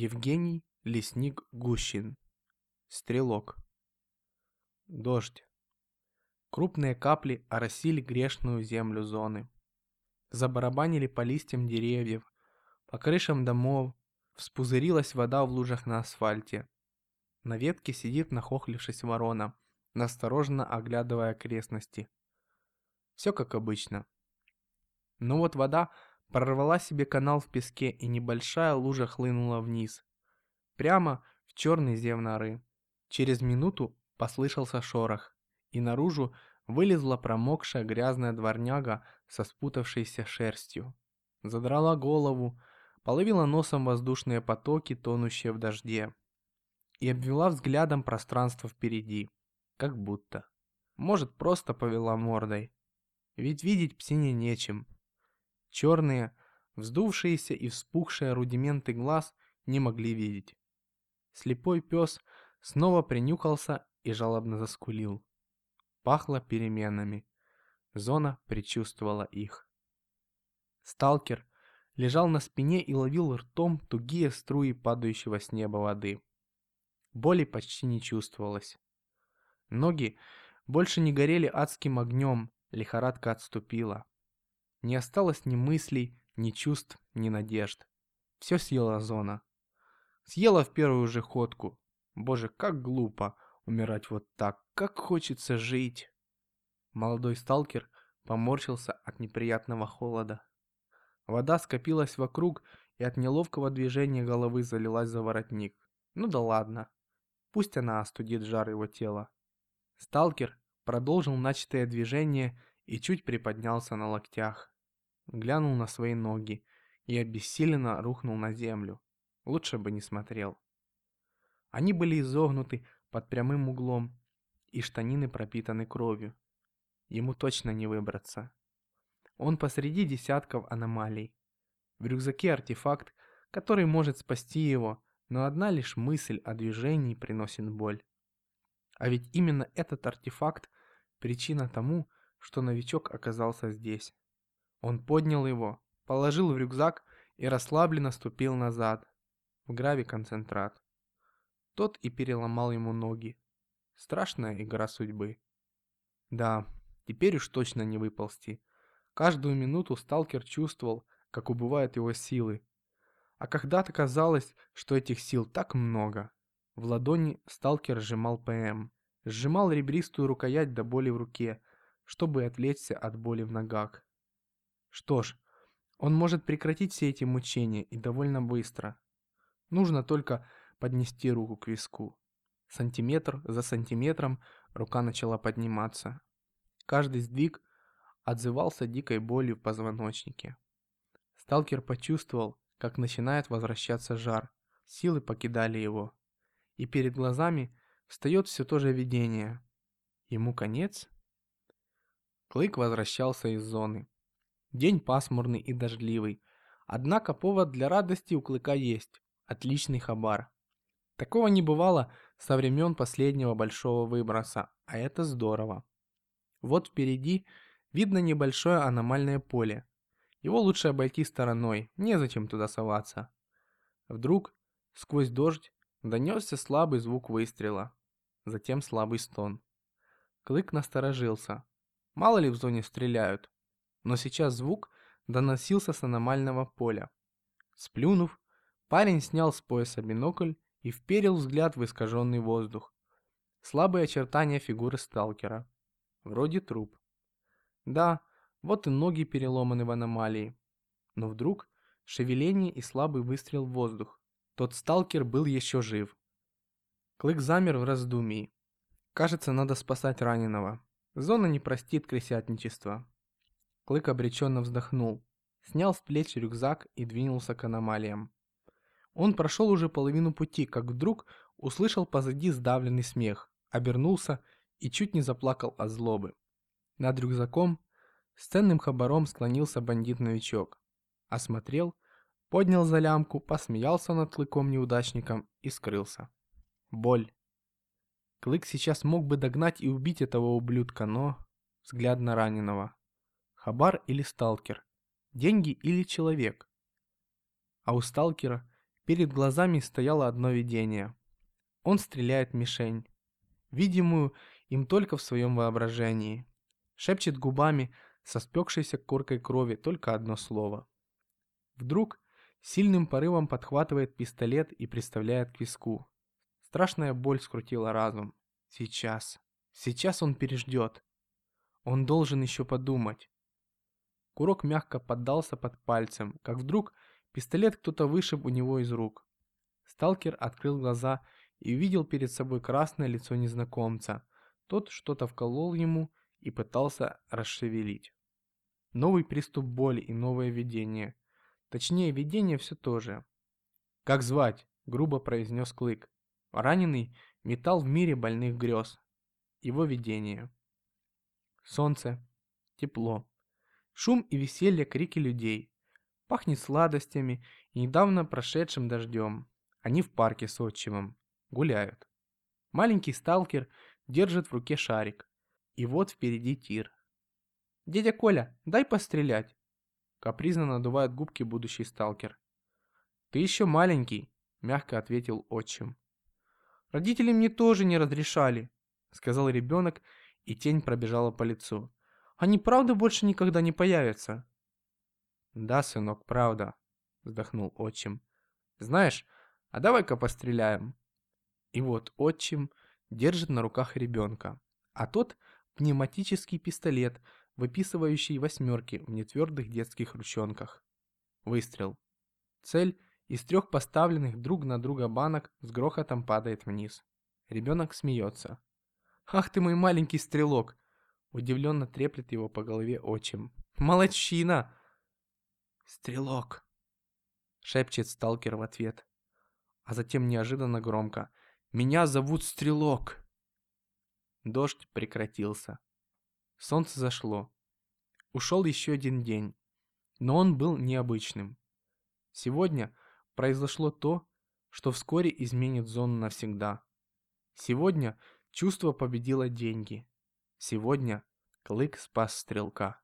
Евгений Лесник Гущин. Стрелок. Дождь. Крупные капли оросили грешную землю зоны. Забарабанили по листьям деревьев, по крышам домов, вспузырилась вода в лужах на асфальте. На ветке сидит нахохлившись ворона, настороженно оглядывая окрестности. Все как обычно. Но вот вода прорвала себе канал в песке, и небольшая лужа хлынула вниз. Прямо в черный зев норы. Через минуту послышался шорох, и наружу вылезла промокшая грязная дворняга со спутавшейся шерстью. Задрала голову, половила носом воздушные потоки, тонущие в дожде, и обвела взглядом пространство впереди, как будто. Может, просто повела мордой. Ведь видеть псине нечем. Черные, вздувшиеся и вспухшие рудименты глаз не могли видеть. Слепой пес снова принюхался и жалобно заскулил. Пахло переменами. Зона предчувствовала их. Сталкер лежал на спине и ловил ртом тугие струи падающего с неба воды. Боли почти не чувствовалось. Ноги больше не горели адским огнем, лихорадка отступила. Не осталось ни мыслей, ни чувств, ни надежд. Все съела зона. Съела в первую же ходку. Боже, как глупо умирать вот так, как хочется жить. Молодой сталкер поморщился от неприятного холода. Вода скопилась вокруг и от неловкого движения головы залилась за воротник. Ну да ладно. Пусть она остудит жар его тела. Сталкер продолжил начатое движение и чуть приподнялся на локтях. Глянул на свои ноги и обессиленно рухнул на землю. Лучше бы не смотрел. Они были изогнуты под прямым углом, и штанины пропитаны кровью. Ему точно не выбраться. Он посреди десятков аномалий. В рюкзаке артефакт, который может спасти его, но одна лишь мысль о движении приносит боль. А ведь именно этот артефакт – причина тому, что новичок оказался здесь. Он поднял его, положил в рюкзак и расслабленно ступил назад, в грави-концентрат. Тот и переломал ему ноги. Страшная игра судьбы. Да, теперь уж точно не выползти. Каждую минуту сталкер чувствовал, как убывают его силы. А когда-то казалось, что этих сил так много. В ладони сталкер сжимал ПМ. Сжимал ребристую рукоять до боли в руке, чтобы отвлечься от боли в ногах. Что ж, он может прекратить все эти мучения и довольно быстро. Нужно только поднести руку к виску. Сантиметр за сантиметром рука начала подниматься. Каждый сдвиг отзывался дикой болью в позвоночнике. Сталкер почувствовал, как начинает возвращаться жар. Силы покидали его и перед глазами встает все то же видение. Ему конец? Клык возвращался из зоны. День пасмурный и дождливый. Однако повод для радости у Клыка есть. Отличный хабар. Такого не бывало со времен последнего большого выброса, а это здорово. Вот впереди видно небольшое аномальное поле. Его лучше обойти стороной, незачем туда соваться. Вдруг, сквозь дождь, Донесся слабый звук выстрела, затем слабый стон. Клык насторожился. Мало ли в зоне стреляют. Но сейчас звук доносился с аномального поля. Сплюнув, парень снял с пояса бинокль и вперил взгляд в искаженный воздух. Слабые очертания фигуры сталкера. Вроде труп. Да, вот и ноги переломаны в аномалии. Но вдруг шевеление и слабый выстрел в воздух. Тот сталкер был еще жив. Клык замер в раздумии. Кажется, надо спасать раненого. Зона не простит крысятничества. Клык обреченно вздохнул, снял с плеч рюкзак и двинулся к аномалиям. Он прошел уже половину пути, как вдруг услышал позади сдавленный смех, обернулся и чуть не заплакал от злобы. Над рюкзаком с ценным хабаром склонился бандит-новичок. Осмотрел поднял за лямку, посмеялся над клыком-неудачником и скрылся. Боль. Клык сейчас мог бы догнать и убить этого ублюдка, но... Взгляд на раненого. Хабар или сталкер? Деньги или человек? А у сталкера Перед глазами стояло одно видение. Он стреляет мишень, видимую им только в своем воображении. Шепчет губами со спекшейся коркой крови только одно слово. Вдруг сильным порывом подхватывает пистолет и приставляет к виску. Страшная боль скрутила разум. Сейчас. Сейчас он переждет. Он должен еще подумать. Курок мягко поддался под пальцем, как вдруг пистолет кто-то вышиб у него из рук. Сталкер открыл глаза и увидел перед собой красное лицо незнакомца. Тот что-то вколол ему и пытался расшевелить. Новый приступ боли и новое видение. Точнее, видение все то же. «Как звать?» – грубо произнес Клык. Раненый метал в мире больных грез. Его видение. Солнце. Тепло. Шум и веселье крики людей. Пахнет сладостями и недавно прошедшим дождем. Они в парке с отчимом. Гуляют. Маленький сталкер держит в руке шарик. И вот впереди тир. «Дядя Коля, дай пострелять!» Капризно надувает губки будущий сталкер. «Ты еще маленький», — мягко ответил отчим. «Родители мне тоже не разрешали», — сказал ребенок, и тень пробежала по лицу. «Они правда больше никогда не появятся?» «Да, сынок, правда», — вздохнул отчим. «Знаешь, а давай-ка постреляем». И вот отчим держит на руках ребенка, а тот пневматический пистолет, выписывающий восьмерки в нетвердых детских ручонках. Выстрел. Цель из трех поставленных друг на друга банок с грохотом падает вниз. Ребенок смеется. «Ах ты мой маленький стрелок!» Удивленно треплет его по голове отчим. «Молодчина!» «Стрелок!» Шепчет сталкер в ответ. А затем неожиданно громко. «Меня зовут Стрелок!» Дождь прекратился. Солнце зашло. Ушел еще один день. Но он был необычным. Сегодня произошло то, что вскоре изменит зону навсегда. Сегодня чувство победило деньги. Сегодня Клык спас стрелка.